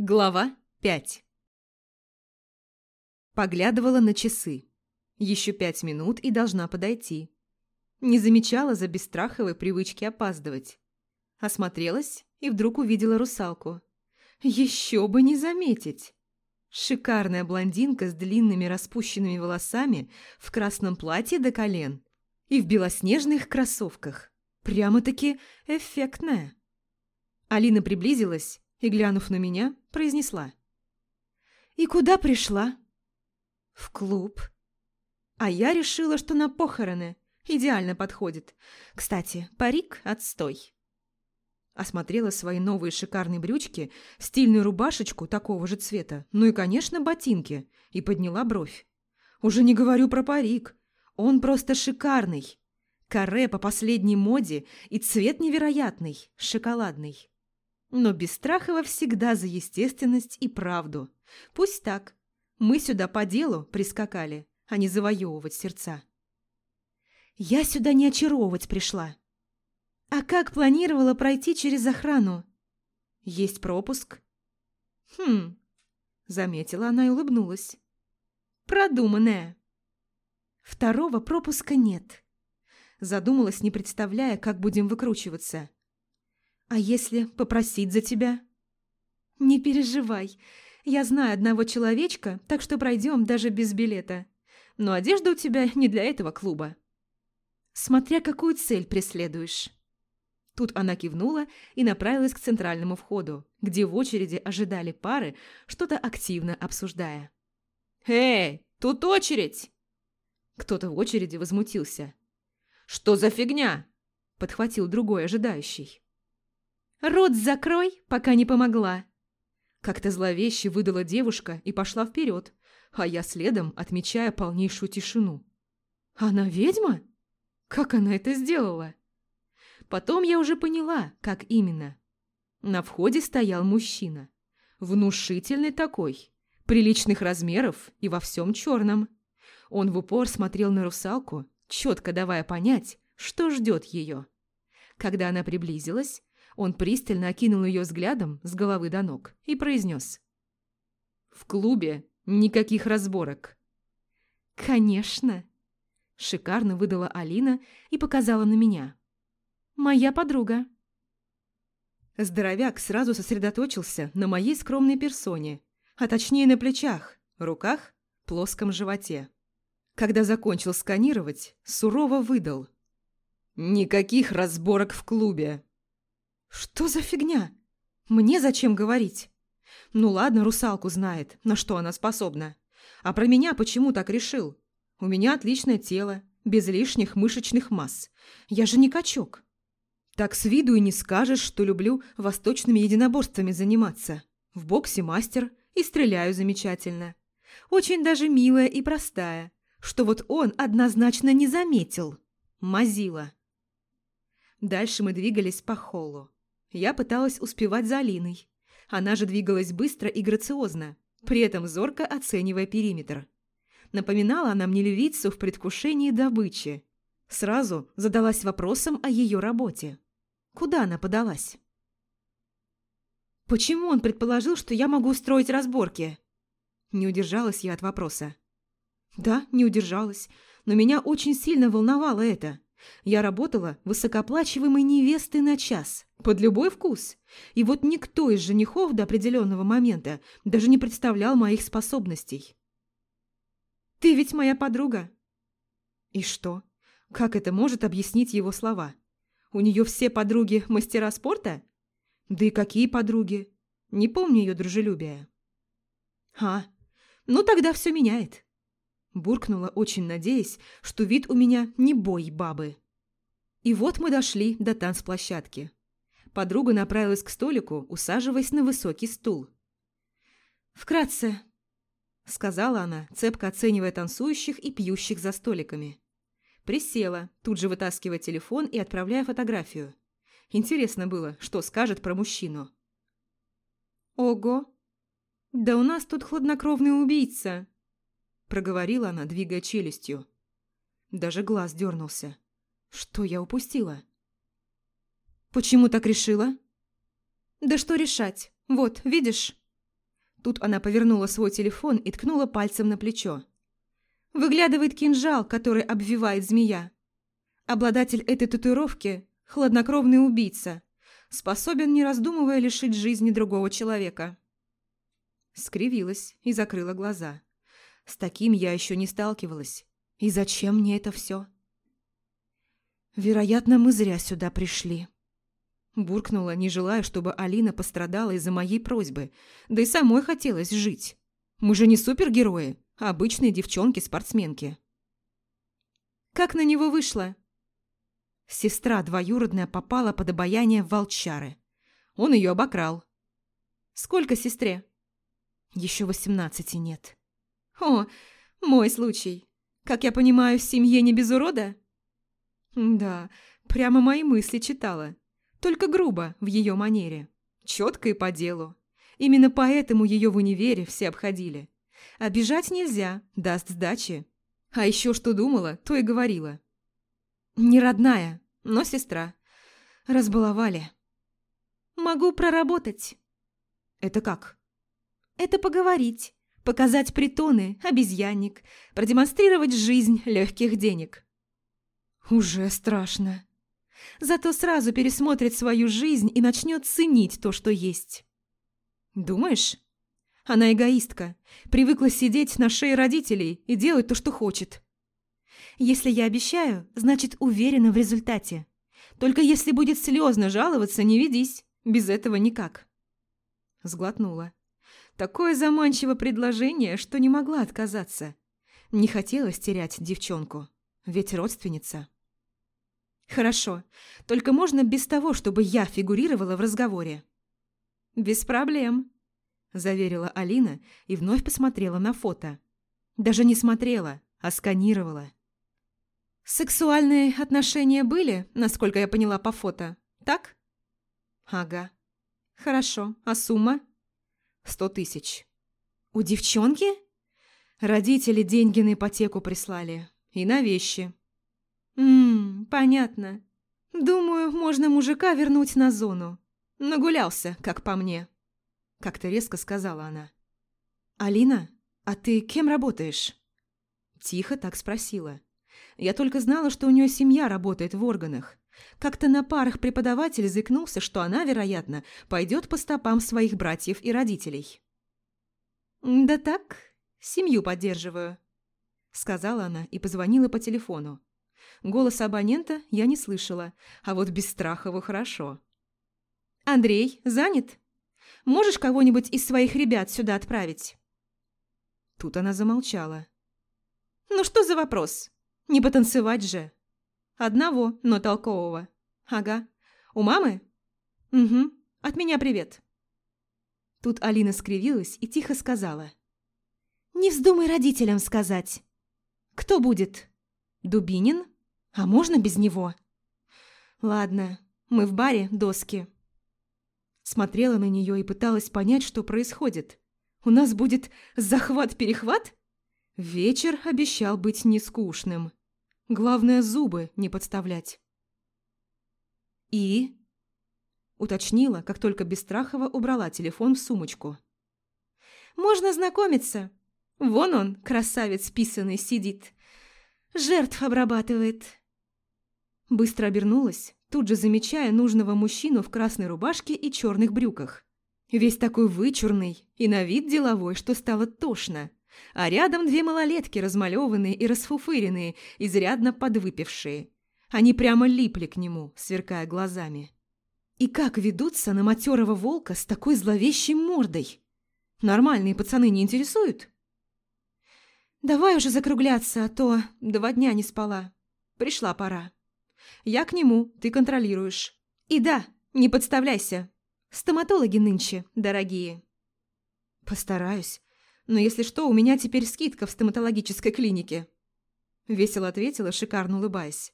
Глава 5 Поглядывала на часы. Еще пять минут и должна подойти. Не замечала за бесстраховой привычки опаздывать. Осмотрелась и вдруг увидела русалку. Еще бы не заметить! Шикарная блондинка с длинными распущенными волосами в красном платье до колен и в белоснежных кроссовках. Прямо-таки эффектная. Алина приблизилась и, глянув на меня, произнесла. «И куда пришла?» «В клуб». А я решила, что на похороны. Идеально подходит. Кстати, парик – отстой. Осмотрела свои новые шикарные брючки, стильную рубашечку такого же цвета, ну и, конечно, ботинки, и подняла бровь. Уже не говорю про парик. Он просто шикарный. Каре по последней моде и цвет невероятный, шоколадный. Но Бестрахова всегда за естественность и правду. Пусть так. Мы сюда по делу прискакали, а не завоевывать сердца. Я сюда не очаровывать пришла. А как планировала пройти через охрану? Есть пропуск? Хм, заметила она и улыбнулась. Продуманная. Второго пропуска нет. Задумалась, не представляя, как будем выкручиваться. «А если попросить за тебя?» «Не переживай. Я знаю одного человечка, так что пройдем даже без билета. Но одежда у тебя не для этого клуба». «Смотря какую цель преследуешь». Тут она кивнула и направилась к центральному входу, где в очереди ожидали пары, что-то активно обсуждая. «Эй, тут очередь!» Кто-то в очереди возмутился. «Что за фигня?» – подхватил другой ожидающий. «Рот закрой, пока не помогла!» Как-то зловеще выдала девушка и пошла вперед, а я следом, отмечая полнейшую тишину. «Она ведьма? Как она это сделала?» Потом я уже поняла, как именно. На входе стоял мужчина. Внушительный такой, приличных размеров и во всем черном. Он в упор смотрел на русалку, четко давая понять, что ждет ее. Когда она приблизилась, он пристально окинул ее взглядом с головы до ног и произнес. «В клубе никаких разборок». «Конечно!» Шикарно выдала Алина и показала на меня. «Моя подруга». Здоровяк сразу сосредоточился на моей скромной персоне, а точнее на плечах, руках, плоском животе. Когда закончил сканировать, сурово выдал. «Никаких разборок в клубе!» «Что за фигня? Мне зачем говорить?» «Ну ладно, русалку знает, на что она способна. А про меня почему так решил? У меня отличное тело, без лишних мышечных масс. Я же не качок. Так с виду и не скажешь, что люблю восточными единоборствами заниматься. В боксе мастер и стреляю замечательно. Очень даже милая и простая что вот он однозначно не заметил. Мазила. Дальше мы двигались по холлу. Я пыталась успевать за Алиной. Она же двигалась быстро и грациозно, при этом зорко оценивая периметр. Напоминала она мне львицу в предвкушении добычи. Сразу задалась вопросом о ее работе. Куда она подалась? «Почему он предположил, что я могу устроить разборки?» Не удержалась я от вопроса. Да, не удержалась, но меня очень сильно волновало это. Я работала высокоплачиваемой невестой на час, под любой вкус. И вот никто из женихов до определенного момента даже не представлял моих способностей. «Ты ведь моя подруга». И что? Как это может объяснить его слова? У нее все подруги мастера спорта? Да и какие подруги? Не помню ее дружелюбия. А, ну тогда все меняет. Буркнула, очень надеясь, что вид у меня не бой бабы. И вот мы дошли до танцплощадки. Подруга направилась к столику, усаживаясь на высокий стул. «Вкратце», — сказала она, цепко оценивая танцующих и пьющих за столиками. Присела, тут же вытаскивая телефон и отправляя фотографию. Интересно было, что скажет про мужчину. «Ого! Да у нас тут хладнокровный убийца!» Проговорила она, двигая челюстью. Даже глаз дернулся. Что я упустила? Почему так решила? Да что решать? Вот, видишь? Тут она повернула свой телефон и ткнула пальцем на плечо. Выглядывает кинжал, который обвивает змея. Обладатель этой татуировки – хладнокровный убийца, способен, не раздумывая, лишить жизни другого человека. Скривилась и закрыла глаза. С таким я еще не сталкивалась. И зачем мне это все? Вероятно, мы зря сюда пришли. Буркнула, не желая, чтобы Алина пострадала из-за моей просьбы. Да и самой хотелось жить. Мы же не супергерои, а обычные девчонки-спортсменки. Как на него вышло? Сестра двоюродная попала под обаяние волчары. Он ее обокрал. Сколько сестре? Еще восемнадцати нет. О, мой случай. Как я понимаю, в семье не без урода? Да, прямо мои мысли читала. Только грубо, в ее манере. Четко и по делу. Именно поэтому ее в универе все обходили. Обижать нельзя, даст сдачи. А еще что думала, то и говорила. Не родная, но сестра. Разбаловали. Могу проработать. Это как? Это поговорить, показать притоны, обезьянник, продемонстрировать жизнь легких денег. Уже страшно. Зато сразу пересмотрит свою жизнь и начнет ценить то, что есть. Думаешь? Она эгоистка, привыкла сидеть на шее родителей и делать то, что хочет. Если я обещаю, значит уверена в результате. Только если будет слезно жаловаться, не ведись. Без этого никак. Сглотнула. Такое заманчивое предложение, что не могла отказаться. Не хотелось терять девчонку, ведь родственница. «Хорошо, только можно без того, чтобы я фигурировала в разговоре». «Без проблем», – заверила Алина и вновь посмотрела на фото. Даже не смотрела, а сканировала. «Сексуальные отношения были, насколько я поняла по фото, так?» «Ага». «Хорошо, а сумма?» «Сто тысяч». «У девчонки?» «Родители деньги на ипотеку прислали. И на вещи». «Ммм, понятно. Думаю, можно мужика вернуть на зону. Нагулялся, как по мне», – как-то резко сказала она. «Алина, а ты кем работаешь?» Тихо так спросила. Я только знала, что у нее семья работает в органах. Как-то на парах преподаватель заикнулся, что она, вероятно, пойдет по стопам своих братьев и родителей. «Да так, семью поддерживаю», – сказала она и позвонила по телефону. Голос абонента я не слышала, а вот без Страхову хорошо. «Андрей, занят? Можешь кого-нибудь из своих ребят сюда отправить?» Тут она замолчала. «Ну что за вопрос? Не потанцевать же!» «Одного, но толкового. Ага. У мамы?» «Угу. От меня привет». Тут Алина скривилась и тихо сказала. «Не вздумай родителям сказать. Кто будет? Дубинин?» А можно без него? Ладно, мы в баре доски. Смотрела на нее и пыталась понять, что происходит. У нас будет захват-перехват? Вечер обещал быть нескучным. Главное, зубы не подставлять. «И?» – уточнила, как только Бестрахова убрала телефон в сумочку. «Можно знакомиться. Вон он, красавец писанный, сидит. Жертв обрабатывает. Быстро обернулась, тут же замечая нужного мужчину в красной рубашке и черных брюках. Весь такой вычурный и на вид деловой, что стало тошно. А рядом две малолетки, размалеванные и расфуфыренные, изрядно подвыпившие. Они прямо липли к нему, сверкая глазами. И как ведутся на матерого волка с такой зловещей мордой? Нормальные пацаны не интересуют? «Давай уже закругляться, а то два дня не спала. Пришла пора». Я к нему, ты контролируешь. И да, не подставляйся. Стоматологи нынче дорогие. Постараюсь. Но если что, у меня теперь скидка в стоматологической клинике. Весело ответила, шикарно улыбаясь.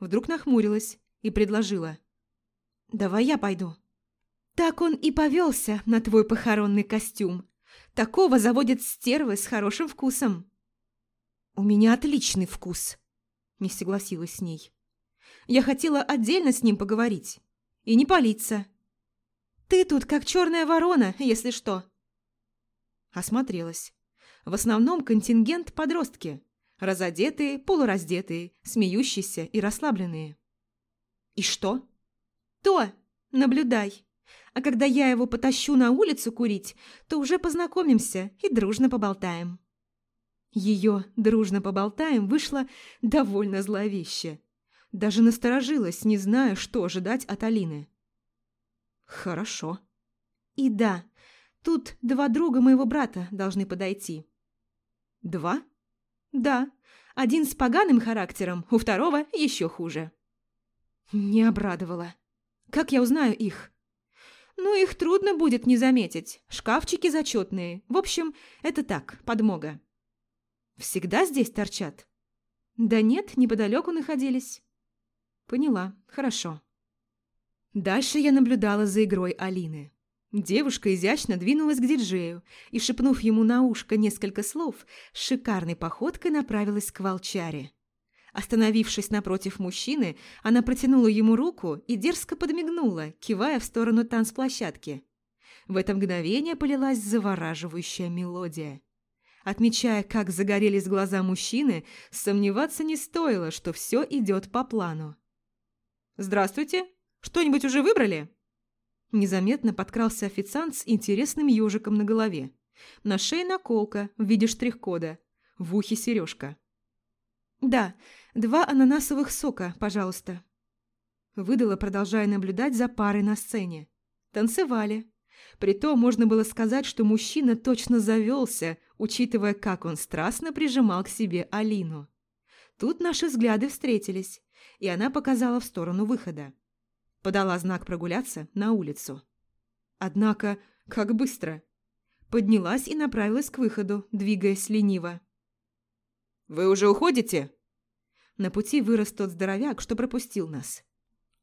Вдруг нахмурилась и предложила. «Давай я пойду». Так он и повелся на твой похоронный костюм. Такого заводят стервы с хорошим вкусом. «У меня отличный вкус», — не согласилась с ней. Я хотела отдельно с ним поговорить. И не палиться. Ты тут как черная ворона, если что. Осмотрелась. В основном контингент подростки. Разодетые, полураздетые, смеющиеся и расслабленные. И что? То, наблюдай. А когда я его потащу на улицу курить, то уже познакомимся и дружно поболтаем. Ее «дружно поболтаем» вышло довольно зловеще. Даже насторожилась, не зная, что ожидать от Алины. «Хорошо». «И да, тут два друга моего брата должны подойти». «Два?» «Да, один с поганым характером, у второго еще хуже». Не обрадовала. «Как я узнаю их?» «Ну, их трудно будет не заметить. Шкафчики зачетные. В общем, это так, подмога». «Всегда здесь торчат?» «Да нет, неподалеку находились». «Поняла. Хорошо». Дальше я наблюдала за игрой Алины. Девушка изящно двинулась к диджею и, шепнув ему на ушко несколько слов, с шикарной походкой направилась к волчаре. Остановившись напротив мужчины, она протянула ему руку и дерзко подмигнула, кивая в сторону танцплощадки. В это мгновение полилась завораживающая мелодия. Отмечая, как загорелись глаза мужчины, сомневаться не стоило, что все идет по плану. «Здравствуйте! Что-нибудь уже выбрали?» Незаметно подкрался официант с интересным ежиком на голове. На шее наколка в виде штрих-кода, в ухе сережка. «Да, два ананасовых сока, пожалуйста». Выдала, продолжая наблюдать за парой на сцене. Танцевали. Притом можно было сказать, что мужчина точно завелся, учитывая, как он страстно прижимал к себе Алину. Тут наши взгляды встретились, и она показала в сторону выхода. Подала знак прогуляться на улицу. Однако, как быстро. Поднялась и направилась к выходу, двигаясь лениво. «Вы уже уходите?» На пути вырос тот здоровяк, что пропустил нас.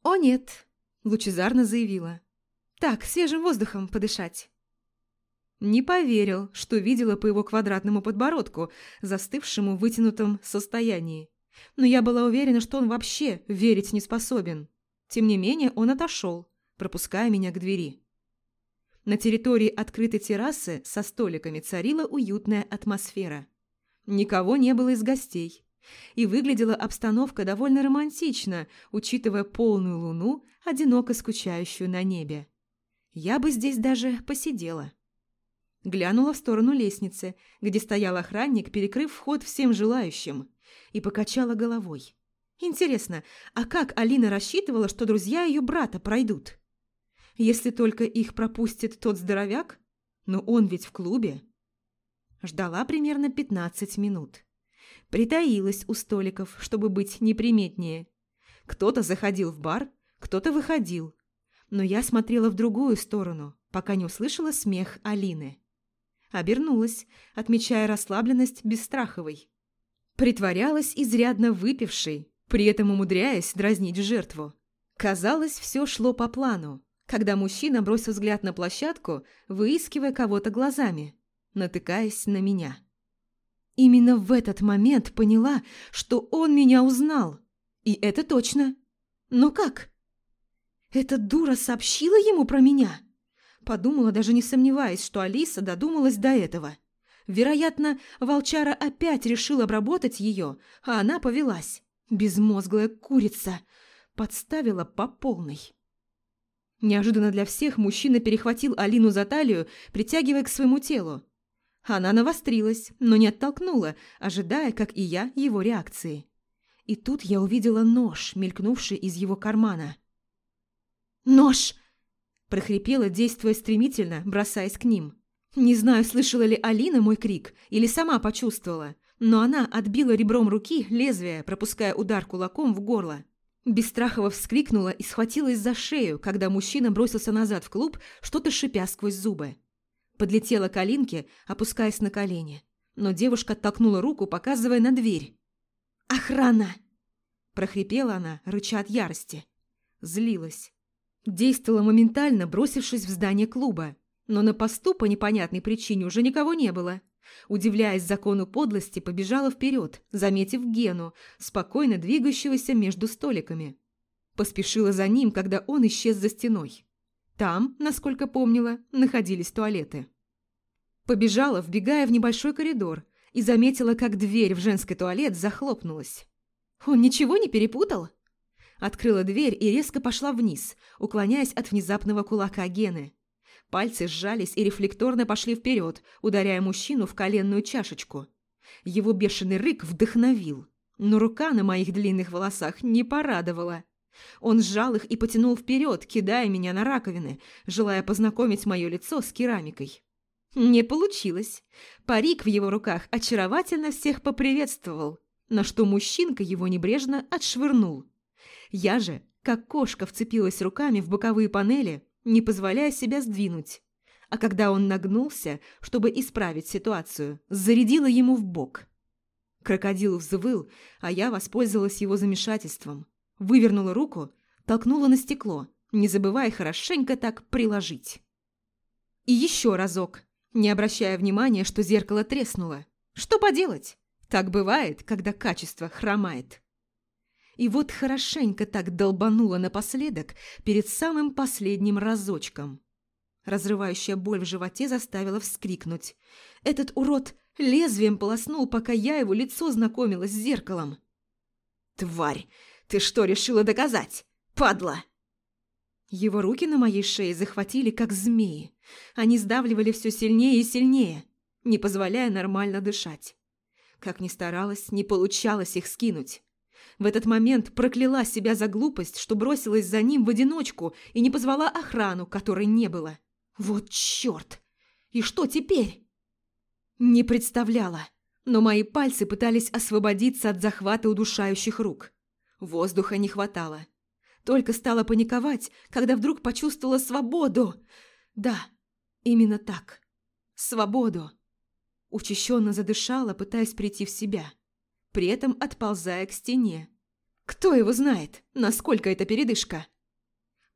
«О, нет!» – лучезарно заявила. «Так, свежим воздухом подышать». Не поверил, что видела по его квадратному подбородку, застывшему в вытянутом состоянии. Но я была уверена, что он вообще верить не способен. Тем не менее, он отошел, пропуская меня к двери. На территории открытой террасы со столиками царила уютная атмосфера. Никого не было из гостей. И выглядела обстановка довольно романтично, учитывая полную луну, одиноко скучающую на небе. Я бы здесь даже посидела. Глянула в сторону лестницы, где стоял охранник, перекрыв вход всем желающим, и покачала головой. Интересно, а как Алина рассчитывала, что друзья ее брата пройдут? Если только их пропустит тот здоровяк? Но он ведь в клубе. Ждала примерно 15 минут. Притаилась у столиков, чтобы быть неприметнее. Кто-то заходил в бар, кто-то выходил. Но я смотрела в другую сторону, пока не услышала смех Алины. Обернулась, отмечая расслабленность Бесстраховой. Притворялась изрядно выпившей, при этом умудряясь дразнить жертву. Казалось, все шло по плану, когда мужчина бросил взгляд на площадку, выискивая кого-то глазами, натыкаясь на меня. Именно в этот момент поняла, что он меня узнал. И это точно. Но как? Эта дура сообщила ему про меня? Подумала, даже не сомневаясь, что Алиса додумалась до этого. Вероятно, волчара опять решил обработать ее, а она повелась. Безмозглая курица. Подставила по полной. Неожиданно для всех мужчина перехватил Алину за талию, притягивая к своему телу. Она навострилась, но не оттолкнула, ожидая, как и я, его реакции. И тут я увидела нож, мелькнувший из его кармана. «Нож!» прохрипела, действуя стремительно, бросаясь к ним. Не знаю, слышала ли Алина мой крик или сама почувствовала, но она отбила ребром руки лезвие, пропуская удар кулаком в горло. Бесстрахова вскрикнула и схватилась за шею, когда мужчина бросился назад в клуб, что-то шипя сквозь зубы. Подлетела к Алинке, опускаясь на колени. Но девушка оттолкнула руку, показывая на дверь. «Охрана!» – прохрипела она, рыча от ярости. Злилась. Действовала моментально, бросившись в здание клуба. Но на посту по непонятной причине уже никого не было. Удивляясь закону подлости, побежала вперед, заметив Гену, спокойно двигающегося между столиками. Поспешила за ним, когда он исчез за стеной. Там, насколько помнила, находились туалеты. Побежала, вбегая в небольшой коридор, и заметила, как дверь в женский туалет захлопнулась. Он ничего не перепутал? Открыла дверь и резко пошла вниз, уклоняясь от внезапного кулака Гены. Пальцы сжались и рефлекторно пошли вперед, ударяя мужчину в коленную чашечку. Его бешеный рык вдохновил, но рука на моих длинных волосах не порадовала. Он сжал их и потянул вперед, кидая меня на раковины, желая познакомить мое лицо с керамикой. Не получилось. Парик в его руках очаровательно всех поприветствовал, на что мужчинка его небрежно отшвырнул. Я же, как кошка, вцепилась руками в боковые панели, не позволяя себя сдвинуть. А когда он нагнулся, чтобы исправить ситуацию, зарядила ему в бок. Крокодил взвыл, а я воспользовалась его замешательством. Вывернула руку, толкнула на стекло, не забывая хорошенько так приложить. И еще разок, не обращая внимания, что зеркало треснуло. Что поделать? Так бывает, когда качество хромает. И вот хорошенько так долбануло напоследок перед самым последним разочком. Разрывающая боль в животе заставила вскрикнуть. Этот урод лезвием полоснул, пока я его лицо знакомила с зеркалом. «Тварь! Ты что решила доказать? Падла!» Его руки на моей шее захватили, как змеи. Они сдавливали все сильнее и сильнее, не позволяя нормально дышать. Как ни старалась, не получалось их скинуть. В этот момент прокляла себя за глупость, что бросилась за ним в одиночку и не позвала охрану, которой не было. Вот черт! И что теперь? Не представляла, но мои пальцы пытались освободиться от захвата удушающих рук. Воздуха не хватало. Только стала паниковать, когда вдруг почувствовала свободу. Да, именно так. Свободу. Учащенно задышала, пытаясь прийти в себя, при этом отползая к стене. Кто его знает, насколько это передышка?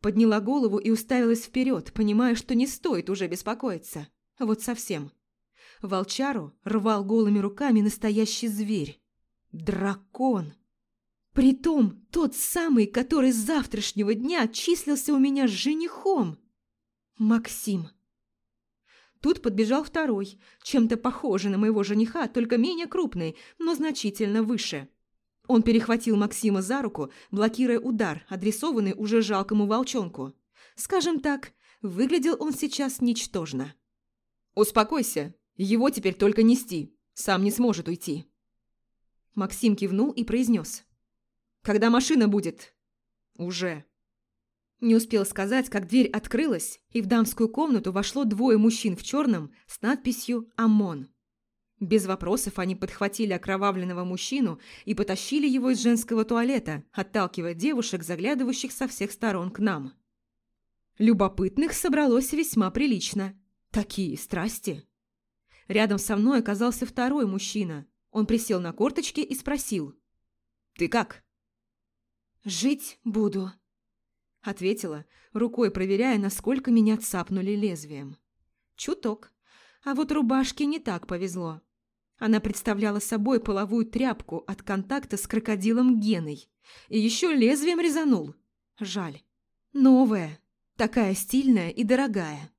Подняла голову и уставилась вперед, понимая, что не стоит уже беспокоиться. Вот совсем. Волчару рвал голыми руками настоящий зверь. Дракон. Притом тот самый, который с завтрашнего дня числился у меня женихом. Максим. Тут подбежал второй, чем-то похожий на моего жениха, только менее крупный, но значительно выше. Он перехватил Максима за руку, блокируя удар, адресованный уже жалкому волчонку. Скажем так, выглядел он сейчас ничтожно. «Успокойся, его теперь только нести, сам не сможет уйти». Максим кивнул и произнес. Когда машина будет?» «Уже». Не успел сказать, как дверь открылась, и в дамскую комнату вошло двое мужчин в черном с надписью «ОМОН». Без вопросов они подхватили окровавленного мужчину и потащили его из женского туалета, отталкивая девушек, заглядывающих со всех сторон к нам. Любопытных собралось весьма прилично. Такие страсти. Рядом со мной оказался второй мужчина. Он присел на корточки и спросил. «Ты как?» «Жить буду», — ответила, рукой проверяя, насколько меня цапнули лезвием. Чуток. А вот рубашке не так повезло. Она представляла собой половую тряпку от контакта с крокодилом Геной. И еще лезвием резанул. Жаль. Новая. Такая стильная и дорогая.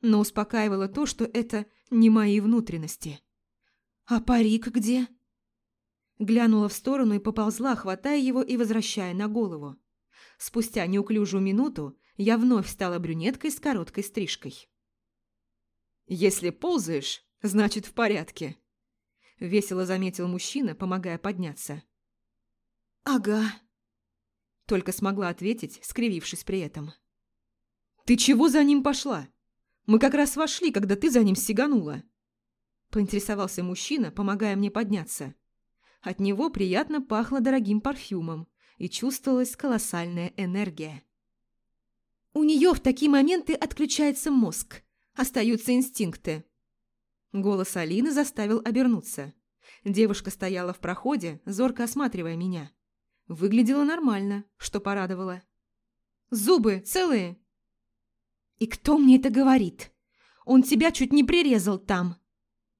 Но успокаивало то, что это не мои внутренности. «А парик где?» Глянула в сторону и поползла, хватая его и возвращая на голову. Спустя неуклюжую минуту я вновь стала брюнеткой с короткой стрижкой. «Если ползаешь, значит в порядке», — весело заметил мужчина, помогая подняться. «Ага», — только смогла ответить, скривившись при этом. «Ты чего за ним пошла? Мы как раз вошли, когда ты за ним сиганула», — поинтересовался мужчина, помогая мне подняться. От него приятно пахло дорогим парфюмом и чувствовалась колоссальная энергия. У нее в такие моменты отключается мозг, остаются инстинкты. Голос Алины заставил обернуться. Девушка стояла в проходе, зорко осматривая меня. Выглядела нормально, что порадовало. «Зубы целые?» «И кто мне это говорит? Он тебя чуть не прирезал там!»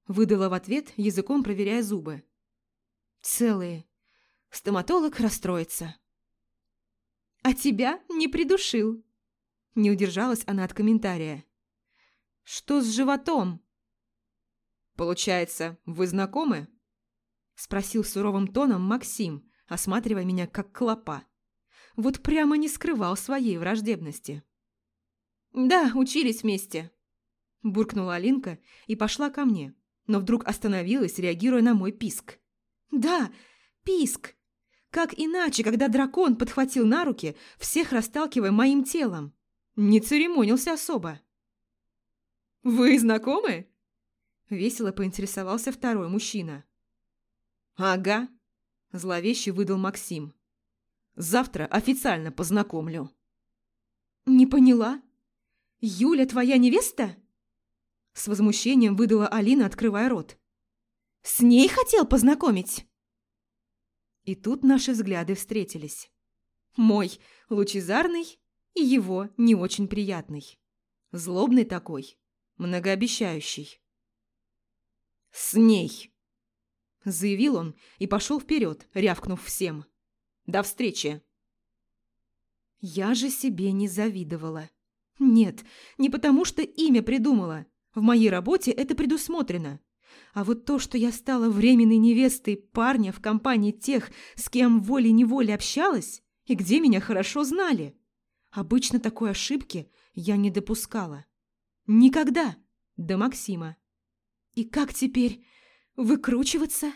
Выдала в ответ, языком проверяя зубы. Целые. Стоматолог расстроится. «А тебя не придушил!» Не удержалась она от комментария. «Что с животом?» Получается, вы знакомы? Спросил суровым тоном Максим, осматривая меня как клопа. Вот прямо не скрывал своей враждебности. «Да, учились вместе», – буркнула Алинка и пошла ко мне, но вдруг остановилась, реагируя на мой писк. «Да, писк! Как иначе, когда дракон подхватил на руки, всех расталкивая моим телом? Не церемонился особо». «Вы знакомы?» – весело поинтересовался второй мужчина. «Ага», – зловеще выдал Максим. «Завтра официально познакомлю». «Не поняла? Юля твоя невеста?» С возмущением выдала Алина, открывая рот. «С ней хотел познакомить?» И тут наши взгляды встретились. Мой лучезарный и его не очень приятный. Злобный такой, многообещающий. «С ней!» Заявил он и пошел вперед, рявкнув всем. «До встречи!» Я же себе не завидовала. Нет, не потому что имя придумала. В моей работе это предусмотрено. А вот то, что я стала временной невестой парня в компании тех, с кем волей-неволей общалась, и где меня хорошо знали. Обычно такой ошибки я не допускала. Никогда. До Максима. И как теперь выкручиваться?